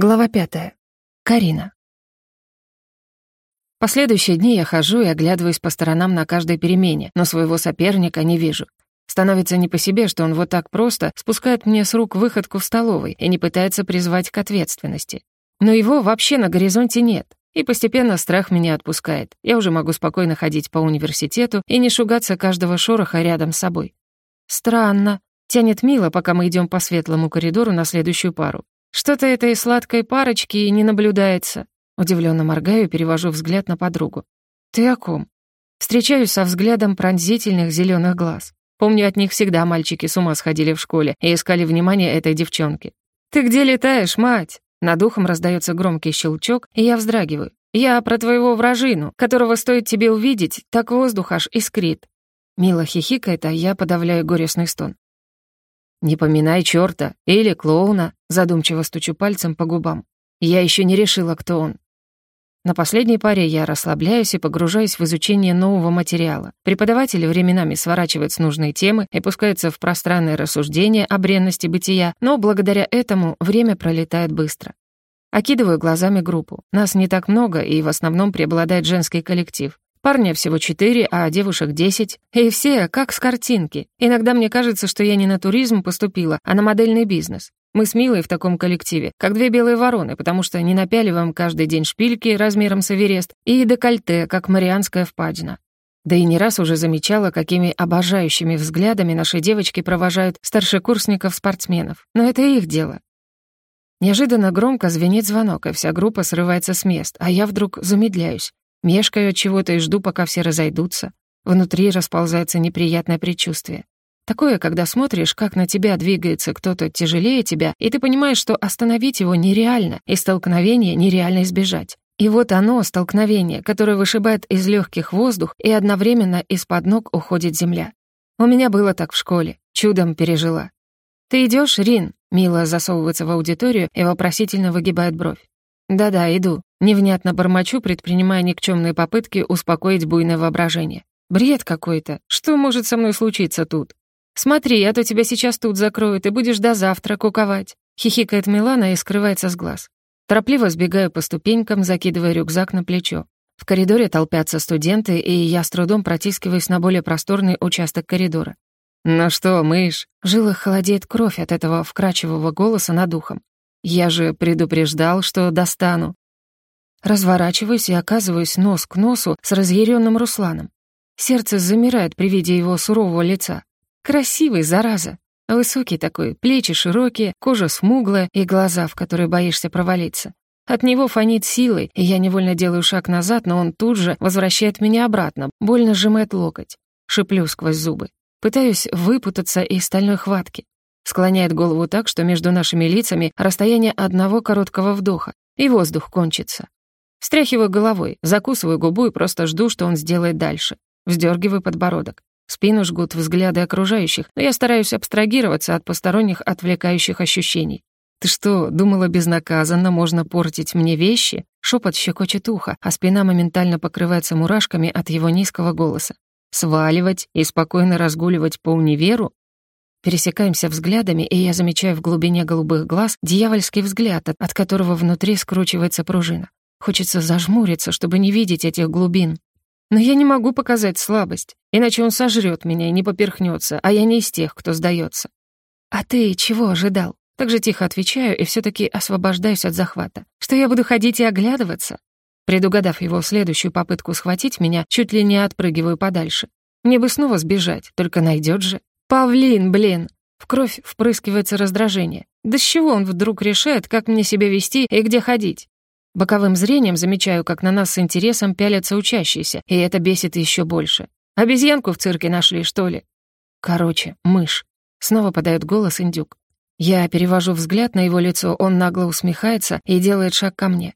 Глава пятая. Карина. Последующие дни я хожу и оглядываюсь по сторонам на каждой перемене, но своего соперника не вижу. Становится не по себе, что он вот так просто спускает мне с рук выходку в столовой и не пытается призвать к ответственности. Но его вообще на горизонте нет. И постепенно страх меня отпускает. Я уже могу спокойно ходить по университету и не шугаться каждого шороха рядом с собой. Странно. Тянет мило, пока мы идем по светлому коридору на следующую пару. Что-то этой сладкой парочки не наблюдается. Удивленно моргаю перевожу взгляд на подругу. Ты о ком? Встречаюсь со взглядом пронзительных зеленых глаз. Помню, от них всегда мальчики с ума сходили в школе и искали внимание этой девчонки. «Ты где летаешь, мать?» Над ухом раздается громкий щелчок, и я вздрагиваю. «Я про твоего вражину, которого стоит тебе увидеть, так воздух аж искрит». Мило хихикает, а я подавляю горестный стон. «Не поминай чёрта или клоуна», задумчиво стучу пальцем по губам. «Я ещё не решила, кто он». На последней паре я расслабляюсь и погружаюсь в изучение нового материала. Преподаватель временами сворачивает с нужной темы и пускается в пространное рассуждение о бренности бытия, но благодаря этому время пролетает быстро. Окидываю глазами группу. Нас не так много, и в основном преобладает женский коллектив. Парня всего четыре, а девушек десять. И все как с картинки. Иногда мне кажется, что я не на туризм поступила, а на модельный бизнес. Мы с Милой в таком коллективе, как две белые вороны, потому что не напяливаем каждый день шпильки размером с Эверест и декольте, как Марианская впадина. Да и не раз уже замечала, какими обожающими взглядами наши девочки провожают старшекурсников-спортсменов. Но это их дело. Неожиданно громко звенит звонок, и вся группа срывается с мест, а я вдруг замедляюсь, Мешкаю от чего-то и жду, пока все разойдутся. Внутри расползается неприятное предчувствие. Такое, когда смотришь, как на тебя двигается кто-то тяжелее тебя, и ты понимаешь, что остановить его нереально, и столкновение нереально избежать. И вот оно, столкновение, которое вышибает из легких воздух и одновременно из-под ног уходит земля. У меня было так в школе, чудом пережила. «Ты идешь, Рин?» Мила засовывается в аудиторию и вопросительно выгибает бровь. «Да-да, иду». Невнятно бормочу, предпринимая никчемные попытки успокоить буйное воображение. Бред какой-то. Что может со мной случиться тут? Смотри, а то тебя сейчас тут закроют, и будешь до завтра куковать. Хихикает Милана и скрывается с глаз. Торопливо сбегаю по ступенькам, закидывая рюкзак на плечо. В коридоре толпятся студенты, и я с трудом протискиваюсь на более просторный участок коридора. «Ну что, мышь?» Жилах холодеет кровь от этого вкрачивого голоса над ухом. «Я же предупреждал, что достану. Разворачиваюсь и оказываюсь нос к носу с разъяренным Русланом. Сердце замирает при виде его сурового лица. Красивый, зараза. Высокий такой, плечи широкие, кожа смуглая и глаза, в которые боишься провалиться. От него фонит силой, и я невольно делаю шаг назад, но он тут же возвращает меня обратно, больно сжимает локоть. Шиплю сквозь зубы. Пытаюсь выпутаться из стальной хватки. Склоняет голову так, что между нашими лицами расстояние одного короткого вдоха, и воздух кончится. Встряхиваю головой, закусываю губу и просто жду, что он сделает дальше. Вздергиваю подбородок. Спину жгут взгляды окружающих, но я стараюсь абстрагироваться от посторонних отвлекающих ощущений. «Ты что, думала, безнаказанно можно портить мне вещи?» Шепот щекочет ухо, а спина моментально покрывается мурашками от его низкого голоса. «Сваливать и спокойно разгуливать по универу?» Пересекаемся взглядами, и я замечаю в глубине голубых глаз дьявольский взгляд, от которого внутри скручивается пружина. Хочется зажмуриться, чтобы не видеть этих глубин. Но я не могу показать слабость, иначе он сожрет меня и не поперхнется, а я не из тех, кто сдается. «А ты чего ожидал?» Так же тихо отвечаю и все таки освобождаюсь от захвата. Что я буду ходить и оглядываться? Предугадав его следующую попытку схватить меня, чуть ли не отпрыгиваю подальше. Мне бы снова сбежать, только найдет же. Павлин, блин! В кровь впрыскивается раздражение. Да с чего он вдруг решает, как мне себя вести и где ходить? Боковым зрением замечаю, как на нас с интересом пялятся учащиеся, и это бесит еще больше. Обезьянку в цирке нашли, что ли? Короче, мышь. Снова подает голос индюк. Я перевожу взгляд на его лицо, он нагло усмехается и делает шаг ко мне.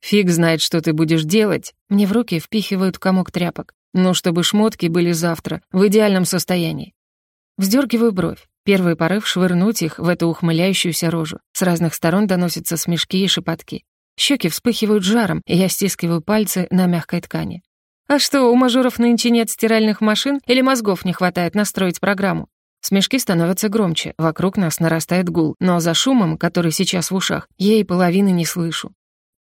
«Фиг знает, что ты будешь делать». Мне в руки впихивают комок тряпок. «Ну, чтобы шмотки были завтра, в идеальном состоянии». Вздергиваю бровь. Первый порыв — швырнуть их в эту ухмыляющуюся рожу. С разных сторон доносятся смешки и шепотки. Щеки вспыхивают жаром, и я стискиваю пальцы на мягкой ткани. А что, у мажоров нынче нет стиральных машин или мозгов не хватает настроить программу? Смешки становятся громче, вокруг нас нарастает гул, но за шумом, который сейчас в ушах, я и половины не слышу.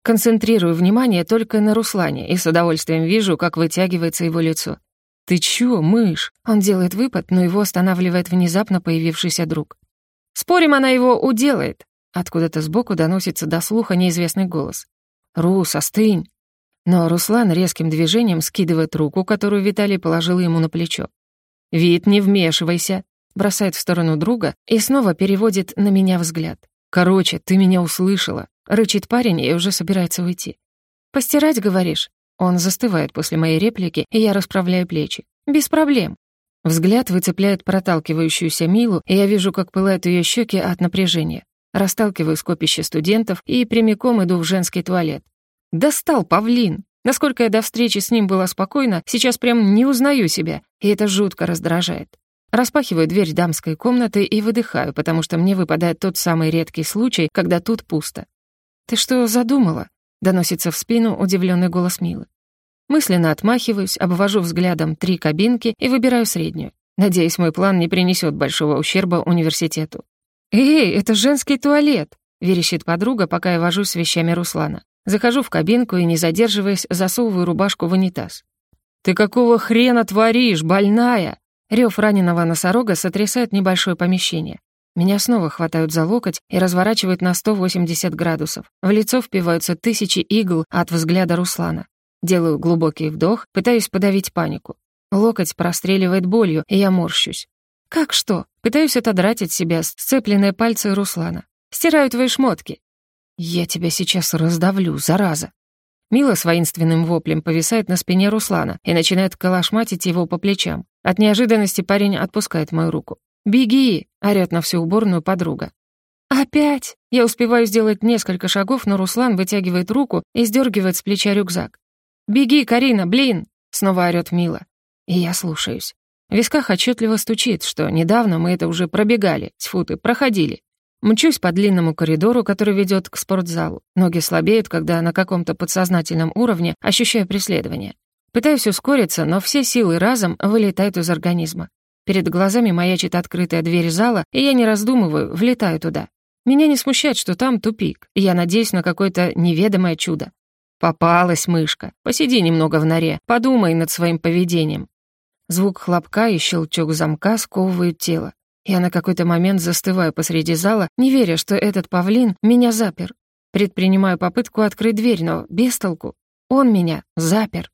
Концентрирую внимание только на Руслане и с удовольствием вижу, как вытягивается его лицо. «Ты чё, мышь?» Он делает выпад, но его останавливает внезапно появившийся друг. «Спорим, она его уделает!» Откуда-то сбоку доносится до слуха неизвестный голос. «Рус, остынь!» Но Руслан резким движением скидывает руку, которую Виталий положил ему на плечо. «Вид, не вмешивайся!» бросает в сторону друга и снова переводит на меня взгляд. «Короче, ты меня услышала!» рычит парень и уже собирается уйти. «Постирать, говоришь?» Он застывает после моей реплики, и я расправляю плечи. «Без проблем». Взгляд выцепляет проталкивающуюся Милу, и я вижу, как пылают ее щеки от напряжения. Расталкиваю скопище студентов и прямиком иду в женский туалет. Достал павлин! Насколько я до встречи с ним была спокойна, сейчас прям не узнаю себя, и это жутко раздражает. Распахиваю дверь дамской комнаты и выдыхаю, потому что мне выпадает тот самый редкий случай, когда тут пусто. «Ты что задумала?» — доносится в спину удивленный голос Милы. Мысленно отмахиваюсь, обвожу взглядом три кабинки и выбираю среднюю. Надеюсь, мой план не принесет большого ущерба университету. «Эй, это женский туалет!» — верещит подруга, пока я вожусь с вещами Руслана. Захожу в кабинку и, не задерживаясь, засовываю рубашку в унитаз. «Ты какого хрена творишь, больная?» Рев раненого носорога сотрясает небольшое помещение. Меня снова хватают за локоть и разворачивают на 180 градусов. В лицо впиваются тысячи игл от взгляда Руслана. Делаю глубокий вдох, пытаюсь подавить панику. Локоть простреливает болью, и я морщусь. «Как что?» Пытаюсь отодрать от себя сцепленные пальцы Руслана. «Стираю твои шмотки». «Я тебя сейчас раздавлю, зараза». Мила с воинственным воплем повисает на спине Руслана и начинает калашматить его по плечам. От неожиданности парень отпускает мою руку. «Беги!» — орёт на всю уборную подруга. «Опять!» Я успеваю сделать несколько шагов, но Руслан вытягивает руку и сдергивает с плеча рюкзак. «Беги, Карина, блин!» — снова орёт Мила. И я слушаюсь. В висках отчетливо стучит, что недавно мы это уже пробегали, тьфу ты, проходили. Мчусь по длинному коридору, который ведет к спортзалу. Ноги слабеют, когда на каком-то подсознательном уровне ощущаю преследование. Пытаюсь ускориться, но все силы разом вылетают из организма. Перед глазами маячит открытая дверь зала, и я не раздумываю, влетаю туда. Меня не смущает, что там тупик, и я надеюсь на какое-то неведомое чудо. Попалась мышка. Посиди немного в норе, подумай над своим поведением. Звук хлопка и щелчок замка сковывают тело. Я на какой-то момент застываю посреди зала, не веря, что этот павлин меня запер. Предпринимаю попытку открыть дверь, но без толку. Он меня запер.